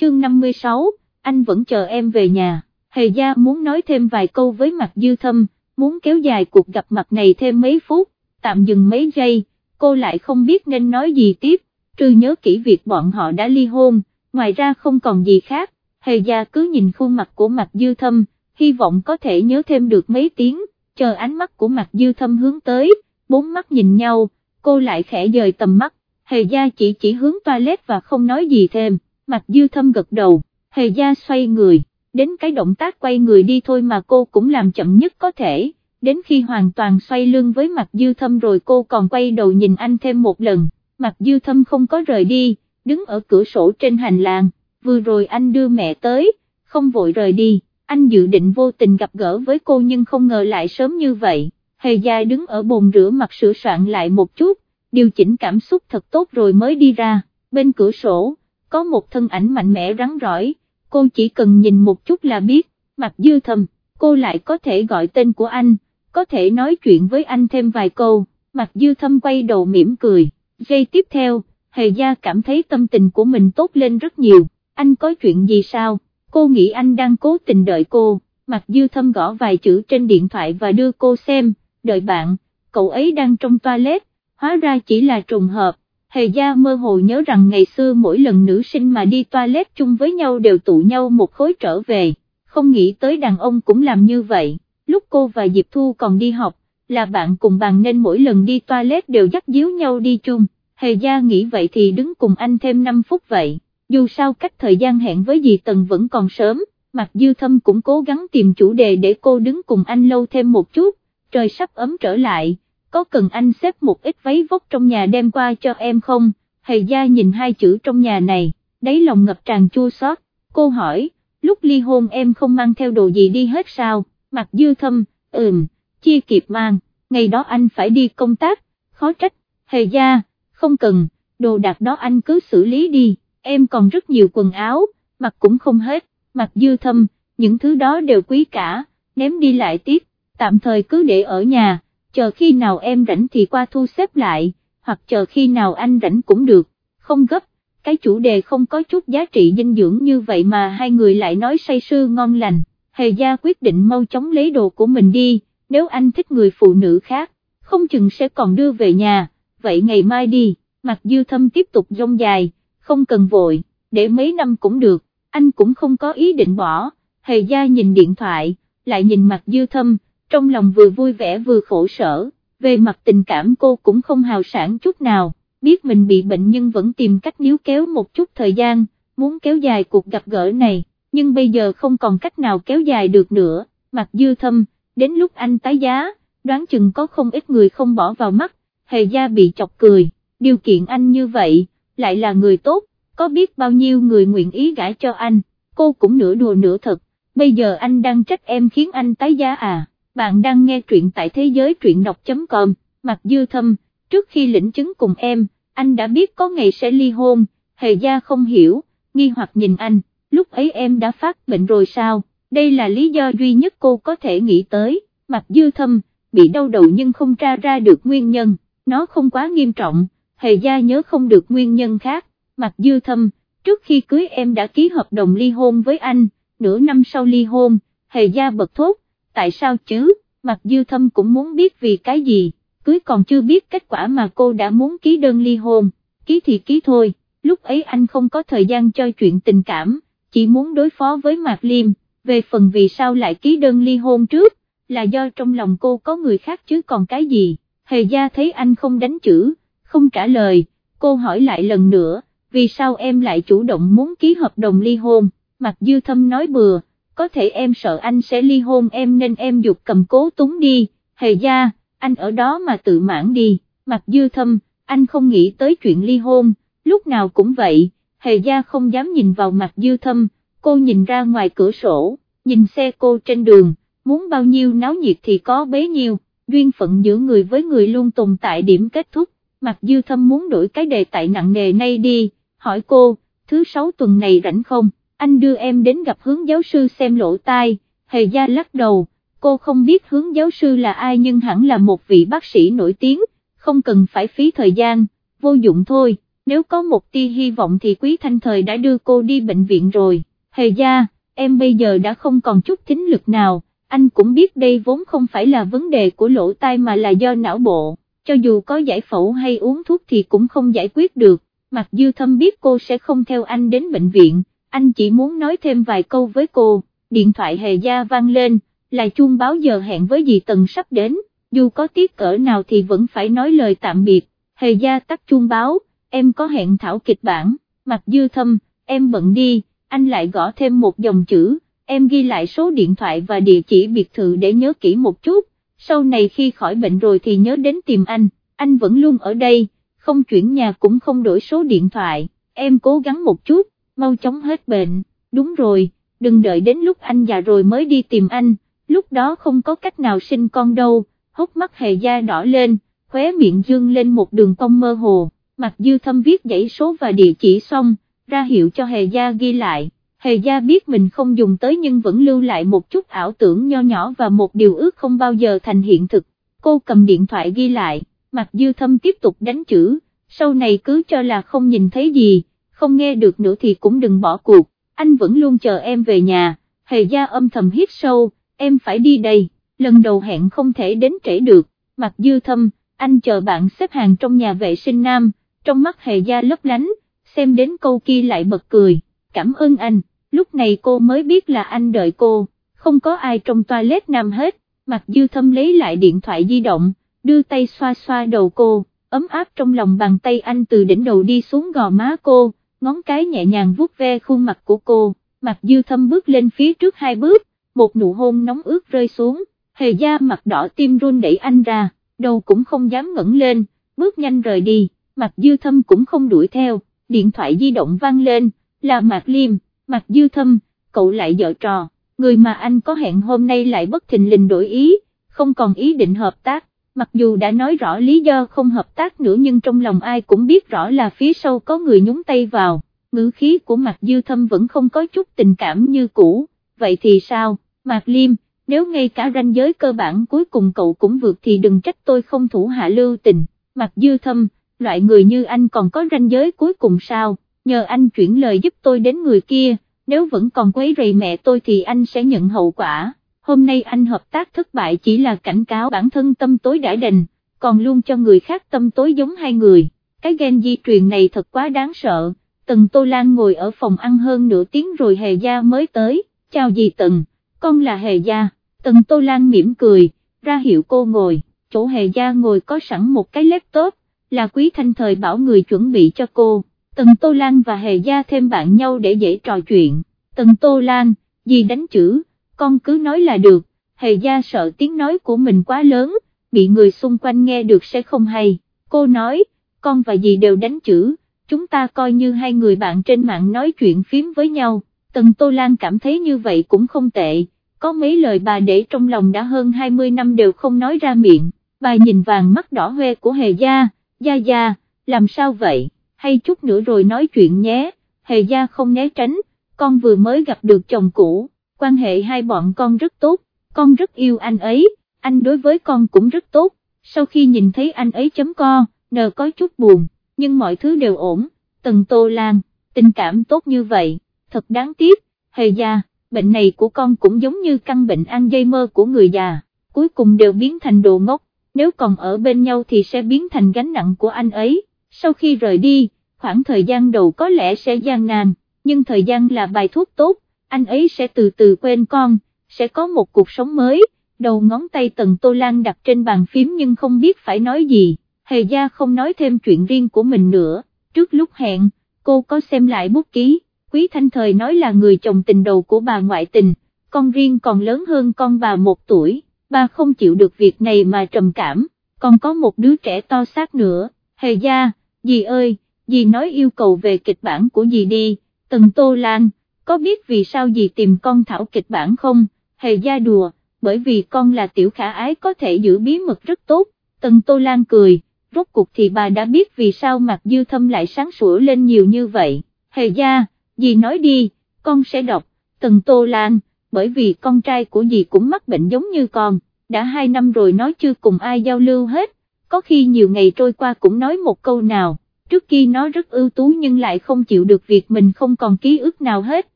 chương 56, anh vẫn chờ em về nhà, Hề gia muốn nói thêm vài câu với mặt dư thâm, muốn kéo dài cuộc gặp mặt này thêm mấy phút, tạm dừng mấy giây, cô lại không biết nên nói gì tiếp, trừ nhớ kỹ việc bọn họ đã ly hôn, ngoài ra không còn gì khác, Hề gia cứ nhìn khuôn mặt của mặt dư thâm, hy vọng có thể nhớ thêm được mấy tiếng, chờ ánh mắt của mặt dư thâm hướng tới, bốn mắt nhìn nhau, cô lại khẽ dời tầm mắt, hề gia chỉ chỉ hướng toilet và không nói gì thêm, mặt dư thâm gật đầu, hề gia xoay người, đến cái động tác quay người đi thôi mà cô cũng làm chậm nhất có thể, đến khi hoàn toàn xoay lưng với mặt dư thâm rồi cô còn quay đầu nhìn anh thêm một lần, mặt dư thâm không có rời đi, đứng ở cửa sổ trên hành lang, vừa rồi anh đưa mẹ tới, không vội rời đi. Anh dự định vô tình gặp gỡ với cô nhưng không ngờ lại sớm như vậy, hề gia đứng ở bồn rửa mặt sửa soạn lại một chút, điều chỉnh cảm xúc thật tốt rồi mới đi ra, bên cửa sổ, có một thân ảnh mạnh mẽ rắn rỏi, cô chỉ cần nhìn một chút là biết, mặt dư thầm, cô lại có thể gọi tên của anh, có thể nói chuyện với anh thêm vài câu, mặt dư thâm quay đầu mỉm cười, giây tiếp theo, hề gia cảm thấy tâm tình của mình tốt lên rất nhiều, anh có chuyện gì sao? cô nghĩ anh đang cố tình đợi cô, mặt dư thâm gõ vài chữ trên điện thoại và đưa cô xem, đợi bạn, cậu ấy đang trong toilet, hóa ra chỉ là trùng hợp, hề gia mơ hồ nhớ rằng ngày xưa mỗi lần nữ sinh mà đi toilet chung với nhau đều tụ nhau một khối trở về, không nghĩ tới đàn ông cũng làm như vậy, lúc cô và Diệp Thu còn đi học, là bạn cùng bàn nên mỗi lần đi toilet đều dắt díu nhau đi chung, hề gia nghĩ vậy thì đứng cùng anh thêm 5 phút vậy. Dù sao cách thời gian hẹn với dì Tần vẫn còn sớm, Mạc Dư Thâm cũng cố gắng tìm chủ đề để cô đứng cùng anh lâu thêm một chút, trời sắp ấm trở lại, có cần anh xếp một ít váy vóc trong nhà đem qua cho em không, Hề gia nhìn hai chữ trong nhà này, đáy lòng ngập tràn chua xót. cô hỏi, lúc ly hôn em không mang theo đồ gì đi hết sao, Mặc Dư Thâm, ừm, chia kịp mang, ngày đó anh phải đi công tác, khó trách, hề gia, không cần, đồ đạc đó anh cứ xử lý đi. Em còn rất nhiều quần áo, mặc cũng không hết, mặc dư thâm, những thứ đó đều quý cả, ném đi lại tiếp, tạm thời cứ để ở nhà, chờ khi nào em rảnh thì qua thu xếp lại, hoặc chờ khi nào anh rảnh cũng được, không gấp, cái chủ đề không có chút giá trị dinh dưỡng như vậy mà hai người lại nói say sưa ngon lành, hề gia quyết định mau chóng lấy đồ của mình đi, nếu anh thích người phụ nữ khác, không chừng sẽ còn đưa về nhà, vậy ngày mai đi, mặc dư thâm tiếp tục rong dài không cần vội, để mấy năm cũng được, anh cũng không có ý định bỏ, hề gia nhìn điện thoại, lại nhìn mặt dư thâm, trong lòng vừa vui vẻ vừa khổ sở, về mặt tình cảm cô cũng không hào sản chút nào, biết mình bị bệnh nhưng vẫn tìm cách níu kéo một chút thời gian, muốn kéo dài cuộc gặp gỡ này, nhưng bây giờ không còn cách nào kéo dài được nữa, mặt dư thâm, đến lúc anh tái giá, đoán chừng có không ít người không bỏ vào mắt, hề gia bị chọc cười, điều kiện anh như vậy, lại là người tốt, có biết bao nhiêu người nguyện ý gả cho anh, cô cũng nửa đùa nửa thật, bây giờ anh đang trách em khiến anh tái giá à, bạn đang nghe truyện tại thế giới truyện đọc.com, Mạc dư thâm, trước khi lĩnh chứng cùng em, anh đã biết có ngày sẽ ly hôn, hề gia không hiểu, nghi hoặc nhìn anh, lúc ấy em đã phát bệnh rồi sao, đây là lý do duy nhất cô có thể nghĩ tới, Mạc dư thâm, bị đau đầu nhưng không tra ra được nguyên nhân, nó không quá nghiêm trọng. Hề gia nhớ không được nguyên nhân khác, Mạc dư thâm, trước khi cưới em đã ký hợp đồng ly hôn với anh, nửa năm sau ly hôn, hề gia bật thốt, tại sao chứ, Mặc dư thâm cũng muốn biết vì cái gì, cưới còn chưa biết kết quả mà cô đã muốn ký đơn ly hôn, ký thì ký thôi, lúc ấy anh không có thời gian cho chuyện tình cảm, chỉ muốn đối phó với Mạc Liêm, về phần vì sao lại ký đơn ly hôn trước, là do trong lòng cô có người khác chứ còn cái gì, hề gia thấy anh không đánh chữ không trả lời, cô hỏi lại lần nữa, vì sao em lại chủ động muốn ký hợp đồng ly hôn, Mặc Dư Thâm nói bừa, có thể em sợ anh sẽ ly hôn em nên em dục cầm cố túng đi, hề gia, anh ở đó mà tự mãn đi, mặt Dư Thâm, anh không nghĩ tới chuyện ly hôn, lúc nào cũng vậy, hề gia không dám nhìn vào mặt Dư Thâm, cô nhìn ra ngoài cửa sổ, nhìn xe cô trên đường, muốn bao nhiêu náo nhiệt thì có bấy nhiêu, duyên phận giữa người với người luôn tồn tại điểm kết thúc. mặt dư thâm muốn đổi cái đề tại nặng nề nay đi, hỏi cô, thứ sáu tuần này rảnh không, anh đưa em đến gặp hướng giáo sư xem lỗ tai, hề gia lắc đầu, cô không biết hướng giáo sư là ai nhưng hẳn là một vị bác sĩ nổi tiếng, không cần phải phí thời gian, vô dụng thôi, nếu có một tia hy vọng thì Quý Thanh Thời đã đưa cô đi bệnh viện rồi, hề gia, em bây giờ đã không còn chút thính lực nào, anh cũng biết đây vốn không phải là vấn đề của lỗ tai mà là do não bộ, cho dù có giải phẫu hay uống thuốc thì cũng không giải quyết được, mặc dư thâm biết cô sẽ không theo anh đến bệnh viện, anh chỉ muốn nói thêm vài câu với cô, điện thoại hề gia vang lên, là chuông báo giờ hẹn với dì Tần sắp đến, dù có tiếc cỡ nào thì vẫn phải nói lời tạm biệt, hề gia tắt chuông báo, em có hẹn thảo kịch bản, Mặt dư thâm, em bận đi, anh lại gõ thêm một dòng chữ, em ghi lại số điện thoại và địa chỉ biệt thự để nhớ kỹ một chút, sau này khi khỏi bệnh rồi thì nhớ đến tìm anh, anh vẫn luôn ở đây, không chuyển nhà cũng không đổi số điện thoại, em cố gắng một chút, mau chóng hết bệnh, đúng rồi, đừng đợi đến lúc anh già rồi mới đi tìm anh, lúc đó không có cách nào sinh con đâu, hốc mắt hề da đỏ lên, khóe miệng dương lên một đường cong mơ hồ, mặt dư thâm viết dãy số và địa chỉ xong, ra hiệu cho hề gia ghi lại. Hề gia biết mình không dùng tới nhưng vẫn lưu lại một chút ảo tưởng nho nhỏ và một điều ước không bao giờ thành hiện thực, cô cầm điện thoại ghi lại, mặt dư thâm tiếp tục đánh chữ, sau này cứ cho là không nhìn thấy gì, không nghe được nữa thì cũng đừng bỏ cuộc, anh vẫn luôn chờ em về nhà, hề gia âm thầm hít sâu, em phải đi đây, lần đầu hẹn không thể đến trễ được, mặt dư thâm, anh chờ bạn xếp hàng trong nhà vệ sinh nam, trong mắt hề gia lấp lánh, xem đến câu kia lại bật cười, cảm ơn anh, lúc này cô mới biết là anh đợi cô, không có ai trong toilet nam hết, mặt dư thâm lấy lại điện thoại di động, đưa tay xoa xoa đầu cô, ấm áp trong lòng bàn tay anh từ đỉnh đầu đi xuống gò má cô, ngón cái nhẹ nhàng vuốt ve khuôn mặt của cô, mặt dư thâm bước lên phía trước hai bước, một nụ hôn nóng ướt rơi xuống, hề da mặt đỏ tim run đẩy anh ra, đầu cũng không dám ngẩng lên, bước nhanh rời đi, mặt dư thâm cũng không đuổi theo, điện thoại di động vang lên, là Mạc Liêm, Mạc Dư Thâm, cậu lại dở trò, người mà anh có hẹn hôm nay lại bất thình lình đổi ý, không còn ý định hợp tác, mặc dù đã nói rõ lý do không hợp tác nữa nhưng trong lòng ai cũng biết rõ là phía sau có người nhúng tay vào, ngữ khí của Mạc Dư Thâm vẫn không có chút tình cảm như cũ, vậy thì sao, Mạc Liêm, nếu ngay cả ranh giới cơ bản cuối cùng cậu cũng vượt thì đừng trách tôi không thủ hạ lưu tình, Mạc Dư Thâm, loại người như anh còn có ranh giới cuối cùng sao, nhờ anh chuyển lời giúp tôi đến người kia, nếu vẫn còn quấy rầy mẹ tôi thì anh sẽ nhận hậu quả, hôm nay anh hợp tác thất bại chỉ là cảnh cáo bản thân tâm tối đã đành, còn luôn cho người khác tâm tối giống hai người, cái ghen di truyền này thật quá đáng sợ, Tần Tô Lan ngồi ở phòng ăn hơn nửa tiếng rồi Hề Gia mới tới, chào dì Tần, con là Hề Gia, Tần Tô Lan mỉm cười, ra hiệu cô ngồi, chỗ Hề Gia ngồi có sẵn một cái laptop, là quý thanh thời bảo người chuẩn bị cho cô, Tần Tô Lan và Hề Gia thêm bạn nhau để dễ trò chuyện, Tần Tô Lan, gì đánh chữ, con cứ nói là được, Hề Gia sợ tiếng nói của mình quá lớn, bị người xung quanh nghe được sẽ không hay, cô nói, con và dì đều đánh chữ, chúng ta coi như hai người bạn trên mạng nói chuyện phím với nhau, Tần Tô Lan cảm thấy như vậy cũng không tệ, có mấy lời bà để trong lòng đã hơn 20 năm đều không nói ra miệng, bà nhìn vàng mắt đỏ hoe của Hề Gia, Gia Gia, làm sao vậy, hay chút nữa rồi nói chuyện nhé, Hề Gia không né tránh, con vừa mới gặp được chồng cũ, quan hệ hai bọn con rất tốt, con rất yêu anh ấy, anh đối với con cũng rất tốt, sau khi nhìn thấy anh ấy chấm co, nờ có chút buồn, nhưng mọi thứ đều ổn, Tần Tô Lan, tình cảm tốt như vậy, thật đáng tiếc, Hề Gia, bệnh này của con cũng giống như căn bệnh ăn dây mơ của người già, cuối cùng đều biến thành đồ ngốc nếu còn ở bên nhau thì sẽ biến thành gánh nặng của anh ấy, sau khi rời đi, khoảng thời gian đầu có lẽ sẽ gian nan, nhưng thời gian là bài thuốc tốt, anh ấy sẽ từ từ quên con, sẽ có một cuộc sống mới, đầu ngón tay tần Tô Lan đặt trên bàn phím nhưng không biết phải nói gì, hề gia không nói thêm chuyện riêng của mình nữa, trước lúc hẹn, cô có xem lại bút ký, quý thanh thời nói là người chồng tình đầu của bà ngoại tình, con riêng còn lớn hơn con bà một tuổi Bà không chịu được việc này mà trầm cảm, còn có một đứa trẻ to xác nữa, hề gia, dì ơi, dì nói yêu cầu về kịch bản của dì đi, tần tô lan, có biết vì sao dì tìm con thảo kịch bản không, hề gia đùa, bởi vì con là tiểu khả ái có thể giữ bí mật rất tốt, tần tô lan cười, rốt cuộc thì bà đã biết vì sao mặt dư thâm lại sáng sủa lên nhiều như vậy, hề gia, dì nói đi, con sẽ đọc, tần tô lan, bởi vì con trai của dì cũng mắc bệnh giống như con, đã hai năm rồi nói chưa cùng ai giao lưu hết, có khi nhiều ngày trôi qua cũng nói một câu nào, trước kia nó rất ưu tú nhưng lại không chịu được việc mình không còn ký ức nào hết,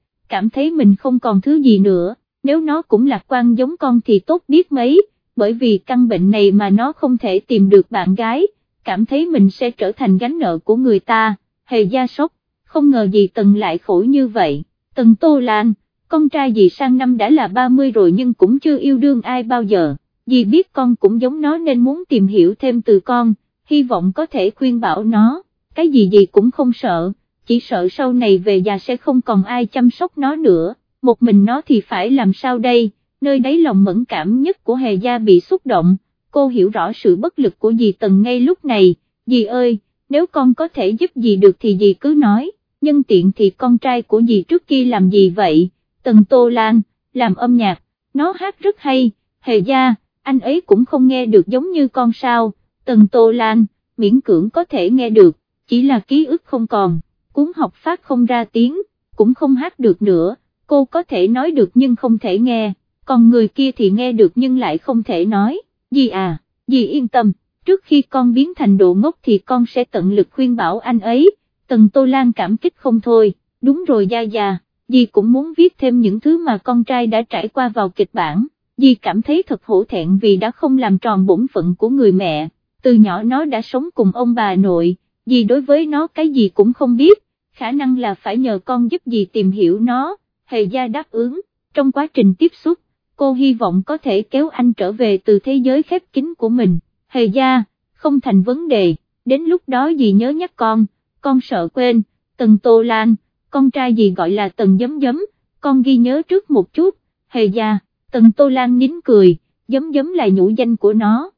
cảm thấy mình không còn thứ gì nữa, nếu nó cũng lạc quan giống con thì tốt biết mấy, bởi vì căn bệnh này mà nó không thể tìm được bạn gái, cảm thấy mình sẽ trở thành gánh nợ của người ta, hề gia sốc, không ngờ gì Tần lại khổ như vậy, Tần Tô Lan, con trai dì sang năm đã là 30 rồi nhưng cũng chưa yêu đương ai bao giờ, dì biết con cũng giống nó nên muốn tìm hiểu thêm từ con, hy vọng có thể khuyên bảo nó, cái gì gì cũng không sợ, chỉ sợ sau này về già sẽ không còn ai chăm sóc nó nữa, một mình nó thì phải làm sao đây, nơi đáy lòng mẫn cảm nhất của hề gia bị xúc động, cô hiểu rõ sự bất lực của dì Tần ngay lúc này, dì ơi, nếu con có thể giúp dì được thì dì cứ nói, nhân tiện thì con trai của dì trước kia làm gì vậy, Tần Tô Lan, làm âm nhạc, nó hát rất hay, hề gia, anh ấy cũng không nghe được giống như con sao, Tần Tô Lan, miễn cưỡng có thể nghe được, chỉ là ký ức không còn, cuốn học phát không ra tiếng, cũng không hát được nữa, cô có thể nói được nhưng không thể nghe, còn người kia thì nghe được nhưng lại không thể nói, dì à, dì yên tâm, trước khi con biến thành độ ngốc thì con sẽ tận lực khuyên bảo anh ấy, Tần Tô Lan cảm kích không thôi, đúng rồi Gia Gia, dì cũng muốn viết thêm những thứ mà con trai đã trải qua vào kịch bản, dì cảm thấy thật hổ thẹn vì đã không làm tròn bổn phận của người mẹ, từ nhỏ nó đã sống cùng ông bà nội, dì đối với nó cái gì cũng không biết, khả năng là phải nhờ con giúp dì tìm hiểu nó, hề gia đáp ứng, trong quá trình tiếp xúc, cô hy vọng có thể kéo anh trở về từ thế giới khép kín của mình, hề gia, không thành vấn đề, đến lúc đó dì nhớ nhắc con, con sợ quên, Tần Tô Lan, con trai dì gọi là Tần Giấm Giấm, con ghi nhớ trước một chút, hề gia, Tần Tô Lan nín cười, Giấm Giấm là nhũ danh của nó.